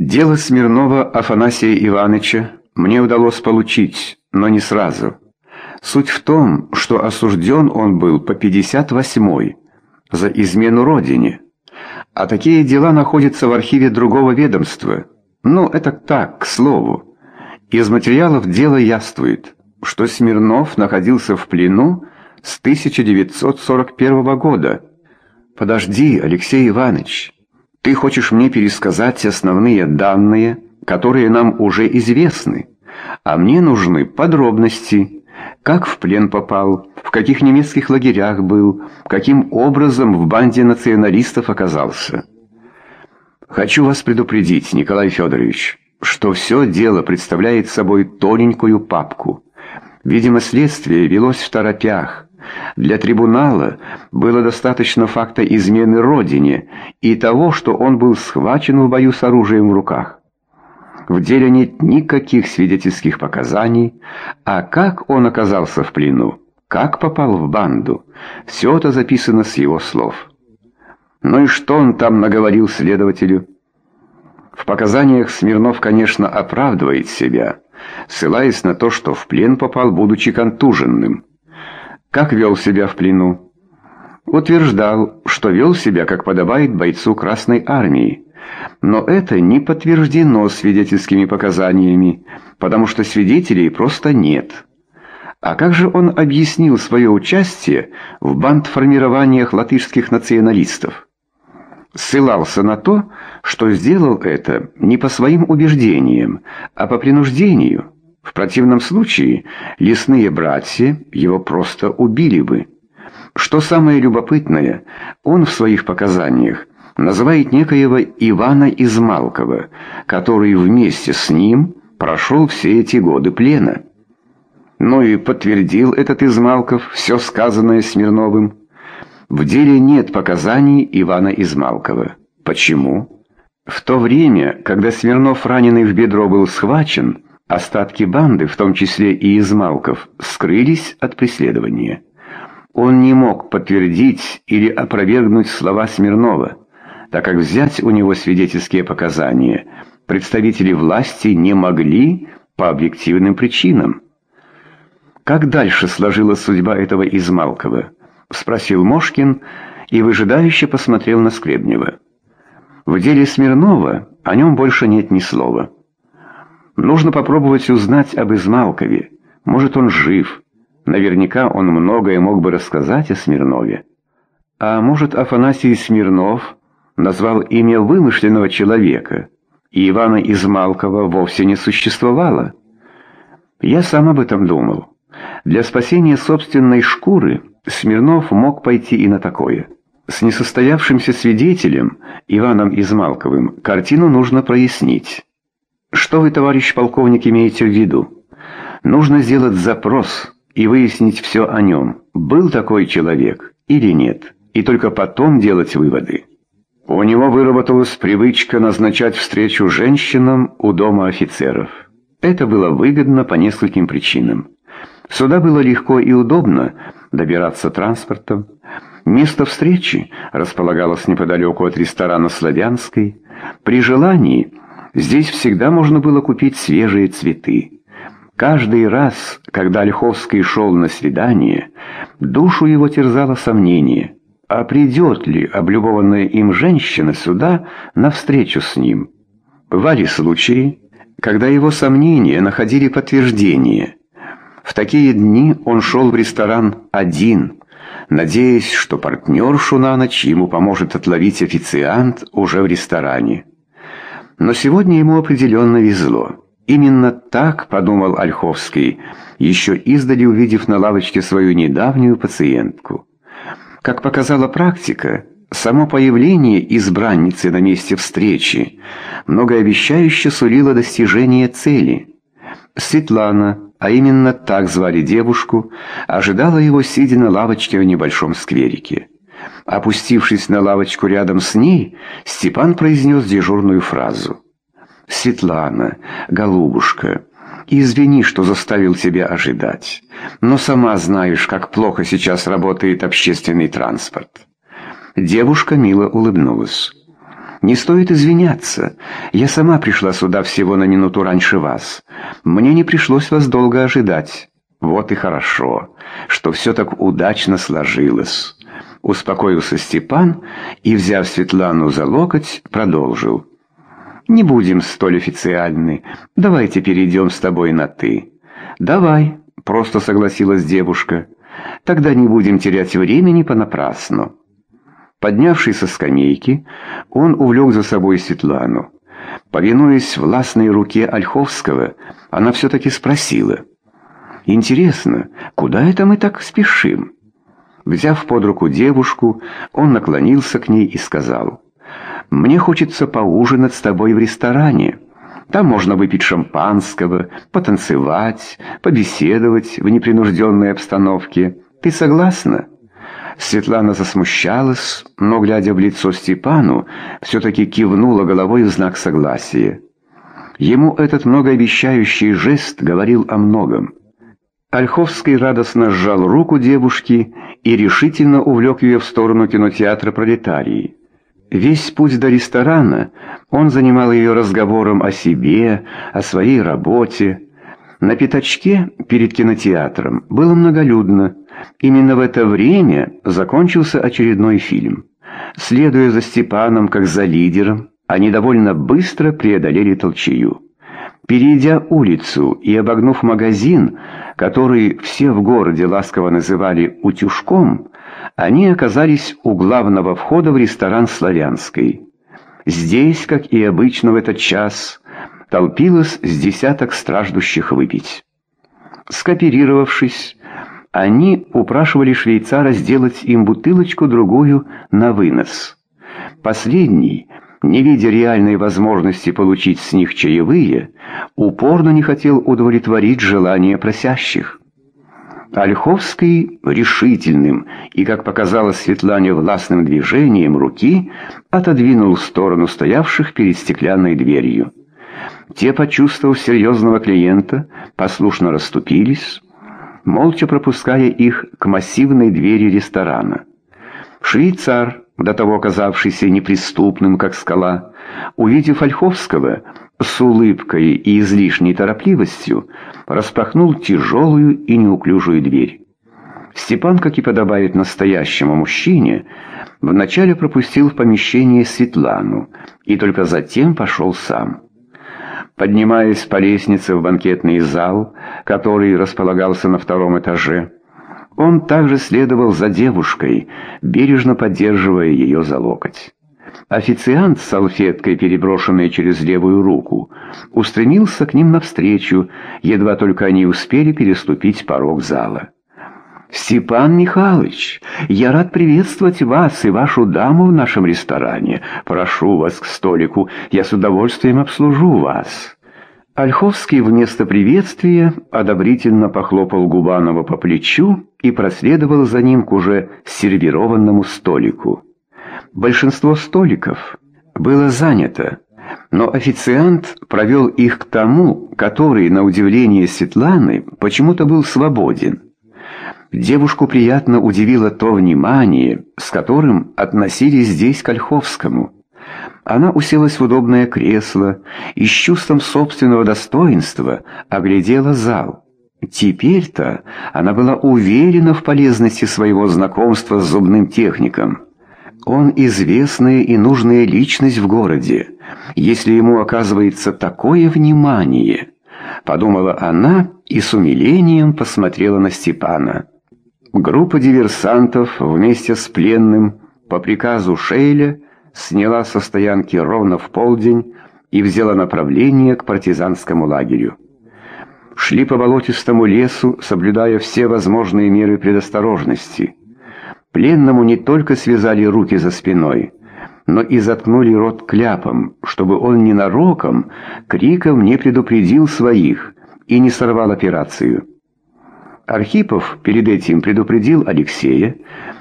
Дело Смирнова Афанасия Ивановича мне удалось получить, но не сразу. Суть в том, что осужден он был по 58-й за измену родине. А такие дела находятся в архиве другого ведомства. Ну, это так, к слову. Из материалов дела яствует, что Смирнов находился в плену с 1941 года. Подожди, Алексей Иванович. Ты хочешь мне пересказать основные данные, которые нам уже известны, а мне нужны подробности. Как в плен попал, в каких немецких лагерях был, каким образом в банде националистов оказался. Хочу вас предупредить, Николай Федорович, что все дело представляет собой тоненькую папку. Видимо, следствие велось в торопях. Для трибунала было достаточно факта измены родине и того, что он был схвачен в бою с оружием в руках. В деле нет никаких свидетельских показаний, а как он оказался в плену, как попал в банду, все это записано с его слов. Ну и что он там наговорил следователю? В показаниях Смирнов, конечно, оправдывает себя, ссылаясь на то, что в плен попал, будучи контуженным. Как вел себя в плену? Утверждал, что вел себя, как подобает бойцу Красной Армии. Но это не подтверждено свидетельскими показаниями, потому что свидетелей просто нет. А как же он объяснил свое участие в бандформированиях латышских националистов? Ссылался на то, что сделал это не по своим убеждениям, а по принуждению. В противном случае лесные братья его просто убили бы. Что самое любопытное, он в своих показаниях называет некоего Ивана Измалкова, который вместе с ним прошел все эти годы плена. Ну и подтвердил этот Измалков все сказанное Смирновым. В деле нет показаний Ивана Измалкова. Почему? В то время, когда Смирнов раненый в бедро был схвачен, Остатки банды, в том числе и Измалков, скрылись от преследования. Он не мог подтвердить или опровергнуть слова Смирнова, так как взять у него свидетельские показания представители власти не могли по объективным причинам. «Как дальше сложилась судьба этого Измалкова?» — спросил Мошкин и выжидающе посмотрел на Скребнева. «В деле Смирнова о нем больше нет ни слова». Нужно попробовать узнать об Измалкове. Может, он жив. Наверняка он многое мог бы рассказать о Смирнове. А может, Афанасий Смирнов назвал имя вымышленного человека, и Ивана Измалкова вовсе не существовало? Я сам об этом думал. Для спасения собственной шкуры Смирнов мог пойти и на такое. С несостоявшимся свидетелем, Иваном Измалковым, картину нужно прояснить. Что вы, товарищ полковник, имеете в виду? Нужно сделать запрос и выяснить все о нем. Был такой человек или нет, и только потом делать выводы. У него выработалась привычка назначать встречу женщинам у дома офицеров. Это было выгодно по нескольким причинам. Сюда было легко и удобно добираться транспортом. Место встречи располагалось неподалеку от ресторана «Славянской». При желании Здесь всегда можно было купить свежие цветы. Каждый раз, когда Ольховский шел на свидание, душу его терзало сомнение, а придет ли облюбованная им женщина сюда навстречу с ним. Бывали случаи, когда его сомнения находили подтверждение. В такие дни он шел в ресторан один, надеясь, что партнершу на ночь ему поможет отловить официант уже в ресторане. Но сегодня ему определенно везло. Именно так подумал Ольховский, еще издали увидев на лавочке свою недавнюю пациентку. Как показала практика, само появление избранницы на месте встречи многообещающе сулило достижение цели. Светлана, а именно так звали девушку, ожидала его, сидя на лавочке в небольшом скверике. Опустившись на лавочку рядом с ней, Степан произнес дежурную фразу. «Светлана, голубушка, извини, что заставил тебя ожидать, но сама знаешь, как плохо сейчас работает общественный транспорт». Девушка мило улыбнулась. «Не стоит извиняться. Я сама пришла сюда всего на минуту раньше вас. Мне не пришлось вас долго ожидать. Вот и хорошо, что все так удачно сложилось». Успокоился Степан и, взяв Светлану за локоть, продолжил. «Не будем столь официальны. Давайте перейдем с тобой на «ты». «Давай», — просто согласилась девушка. «Тогда не будем терять времени понапрасну». Поднявшись со скамейки, он увлек за собой Светлану. Повинуясь властной руке Ольховского, она все-таки спросила. «Интересно, куда это мы так спешим?» Взяв под руку девушку, он наклонился к ней и сказал. «Мне хочется поужинать с тобой в ресторане. Там можно выпить шампанского, потанцевать, побеседовать в непринужденной обстановке. Ты согласна?» Светлана засмущалась, но, глядя в лицо Степану, все-таки кивнула головой в знак согласия. Ему этот многообещающий жест говорил о многом. Ольховский радостно сжал руку девушки и решительно увлек ее в сторону кинотеатра «Пролетарии». Весь путь до ресторана он занимал ее разговором о себе, о своей работе. На пятачке перед кинотеатром было многолюдно. Именно в это время закончился очередной фильм. Следуя за Степаном как за лидером, они довольно быстро преодолели толчею. Перейдя улицу и обогнув магазин, который все в городе ласково называли «утюжком», они оказались у главного входа в ресторан «Славянской». Здесь, как и обычно в этот час, толпилось с десяток страждущих выпить. Скооперировавшись, они упрашивали швейцара сделать им бутылочку-другую на вынос. Последний, не видя реальной возможности получить с них чаевые, упорно не хотел удовлетворить желания просящих. Ольховский решительным и, как показалось Светлане, властным движением руки отодвинул в сторону стоявших перед стеклянной дверью. Те, почувствовав серьезного клиента, послушно расступились, молча пропуская их к массивной двери ресторана. Швейцар, до того казавшийся неприступным, как скала, увидев Ольховского, с улыбкой и излишней торопливостью распахнул тяжелую и неуклюжую дверь. Степан, как и подобает настоящему мужчине, вначале пропустил в помещение Светлану и только затем пошел сам. Поднимаясь по лестнице в банкетный зал, который располагался на втором этаже, он также следовал за девушкой, бережно поддерживая ее за локоть. Официант с салфеткой, переброшенной через левую руку, устремился к ним навстречу, едва только они успели переступить порог зала. «Степан Михайлович, я рад приветствовать вас и вашу даму в нашем ресторане. Прошу вас к столику, я с удовольствием обслужу вас». Ольховский вместо приветствия одобрительно похлопал Губанова по плечу и проследовал за ним к уже сервированному столику. Большинство столиков было занято, но официант провел их к тому, который, на удивление Светланы, почему-то был свободен. Девушку приятно удивило то внимание, с которым относились здесь к Ольховскому. Она уселась в удобное кресло и с чувством собственного достоинства оглядела зал. Теперь-то она была уверена в полезности своего знакомства с зубным техником. Он известная и нужная личность в городе, если ему оказывается такое внимание, подумала она и с умилением посмотрела на Степана. Группа диверсантов вместе с пленным по приказу Шейля сняла со стоянки ровно в полдень и взяла направление к партизанскому лагерю. Шли по болотистому лесу, соблюдая все возможные меры предосторожности. Пленному не только связали руки за спиной, но и заткнули рот кляпом, чтобы он ненароком криком не предупредил своих и не сорвал операцию. Архипов перед этим предупредил Алексея,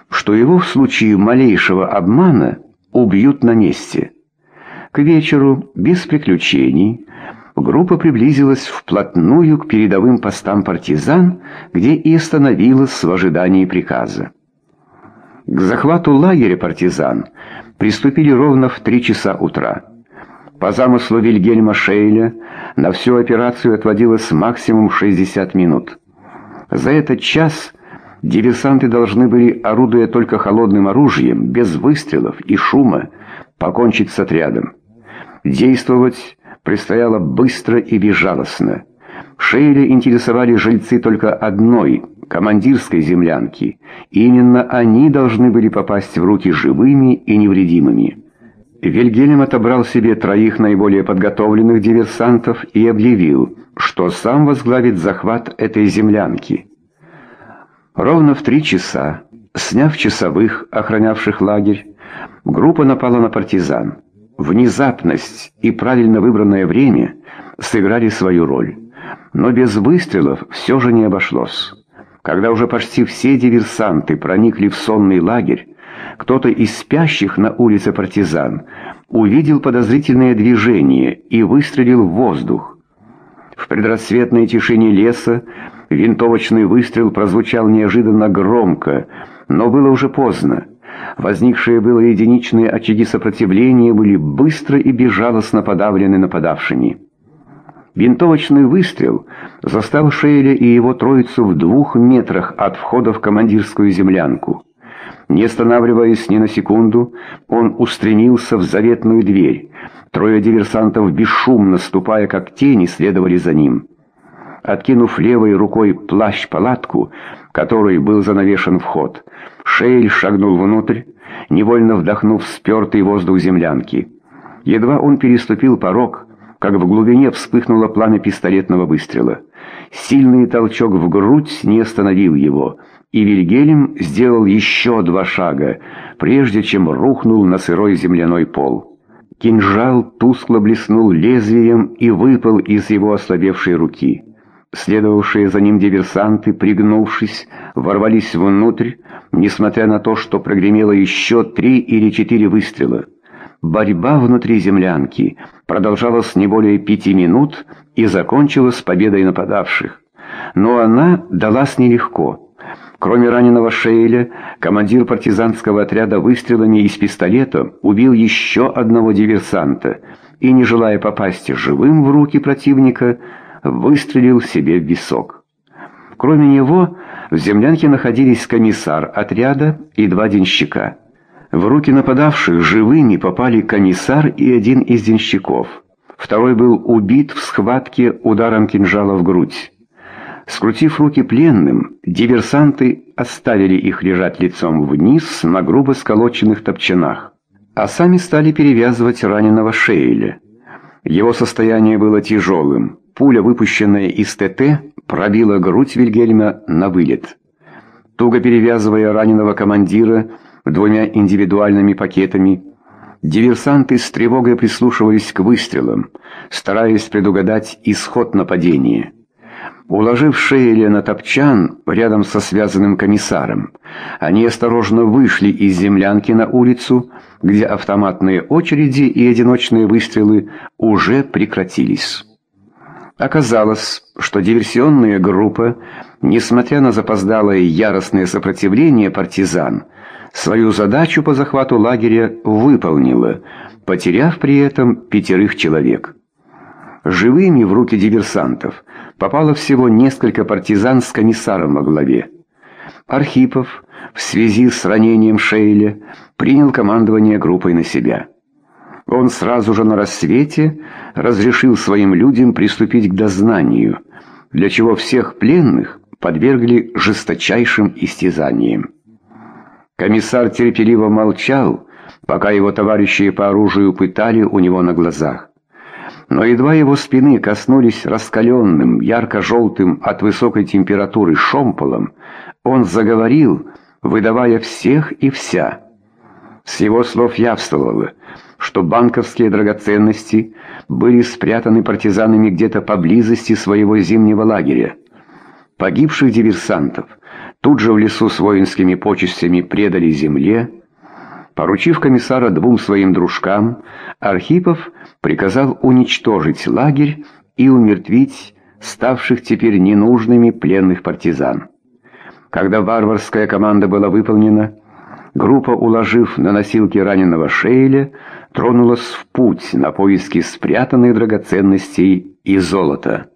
что его в случае малейшего обмана убьют на месте. К вечеру, без приключений, группа приблизилась вплотную к передовым постам партизан, где и остановилась в ожидании приказа. К захвату лагеря партизан приступили ровно в три часа утра. По замыслу Вильгельма Шейля на всю операцию отводилось максимум 60 минут. За этот час диверсанты должны были, орудуя только холодным оружием, без выстрелов и шума, покончить с отрядом. Действовать предстояло быстро и безжалостно. Шейля интересовали жильцы только одной, командирской землянки. Именно они должны были попасть в руки живыми и невредимыми. Вильгельм отобрал себе троих наиболее подготовленных диверсантов и объявил, что сам возглавит захват этой землянки. Ровно в три часа, сняв часовых, охранявших лагерь, группа напала на партизан. Внезапность и правильно выбранное время сыграли свою роль. Но без выстрелов все же не обошлось. Когда уже почти все диверсанты проникли в сонный лагерь, кто-то из спящих на улице партизан увидел подозрительное движение и выстрелил в воздух. В предрассветной тишине леса винтовочный выстрел прозвучал неожиданно громко, но было уже поздно. Возникшие было единичные очаги сопротивления были быстро и безжалостно подавлены нападавшими. Винтовочный выстрел застал Шейля и его троицу в двух метрах от входа в командирскую землянку. Не останавливаясь ни на секунду, он устремился в заветную дверь. Трое диверсантов, бесшумно ступая как тени, следовали за ним. Откинув левой рукой плащ-палатку, который был занавешен вход, Шейль шагнул внутрь, невольно вдохнув спертый воздух землянки. Едва он переступил порог, как в глубине вспыхнуло пламя пистолетного выстрела. Сильный толчок в грудь не остановил его, и Вильгельм сделал еще два шага, прежде чем рухнул на сырой земляной пол. Кинжал тускло блеснул лезвием и выпал из его ослабевшей руки. Следовавшие за ним диверсанты, пригнувшись, ворвались внутрь, несмотря на то, что прогремело еще три или четыре выстрела. Борьба внутри землянки продолжалась не более пяти минут и закончилась победой нападавших. Но она далась нелегко. Кроме раненого Шейля, командир партизанского отряда выстрелами из пистолета убил еще одного диверсанта и, не желая попасть живым в руки противника, выстрелил себе в висок. Кроме него, в землянке находились комиссар отряда и два денщика. В руки нападавших живыми попали комиссар и один из денщиков. Второй был убит в схватке ударом кинжала в грудь. Скрутив руки пленным, диверсанты оставили их лежать лицом вниз на грубо сколоченных топчанах, а сами стали перевязывать раненого Шейля. Его состояние было тяжелым. Пуля, выпущенная из ТТ, пробила грудь Вильгельма на вылет. Туго перевязывая раненого командира двумя индивидуальными пакетами, диверсанты с тревогой прислушивались к выстрелам, стараясь предугадать исход нападения. Уложив Шейля на топчан рядом со связанным комиссаром, они осторожно вышли из землянки на улицу, где автоматные очереди и одиночные выстрелы уже прекратились. Оказалось, что диверсионная группа, несмотря на запоздалое яростное сопротивление партизан, свою задачу по захвату лагеря выполнила, потеряв при этом пятерых человек. Живыми в руки диверсантов попало всего несколько партизан с комиссаром во главе. Архипов в связи с ранением Шейля принял командование группой на себя. Он сразу же на рассвете разрешил своим людям приступить к дознанию, для чего всех пленных подвергли жесточайшим истязаниям. Комиссар терпеливо молчал, пока его товарищи по оружию пытали у него на глазах. Но едва его спины коснулись раскаленным, ярко-желтым от высокой температуры шомполом, он заговорил, выдавая всех и вся. С его слов явствовало, что банковские драгоценности были спрятаны партизанами где-то поблизости своего зимнего лагеря. Погибших диверсантов тут же в лесу с воинскими почестями предали земле. Поручив комиссара двум своим дружкам, Архипов приказал уничтожить лагерь и умертвить ставших теперь ненужными пленных партизан. Когда варварская команда была выполнена, группа, уложив на носилки раненого Шейля, тронулась в путь на поиски спрятанных драгоценностей и золота.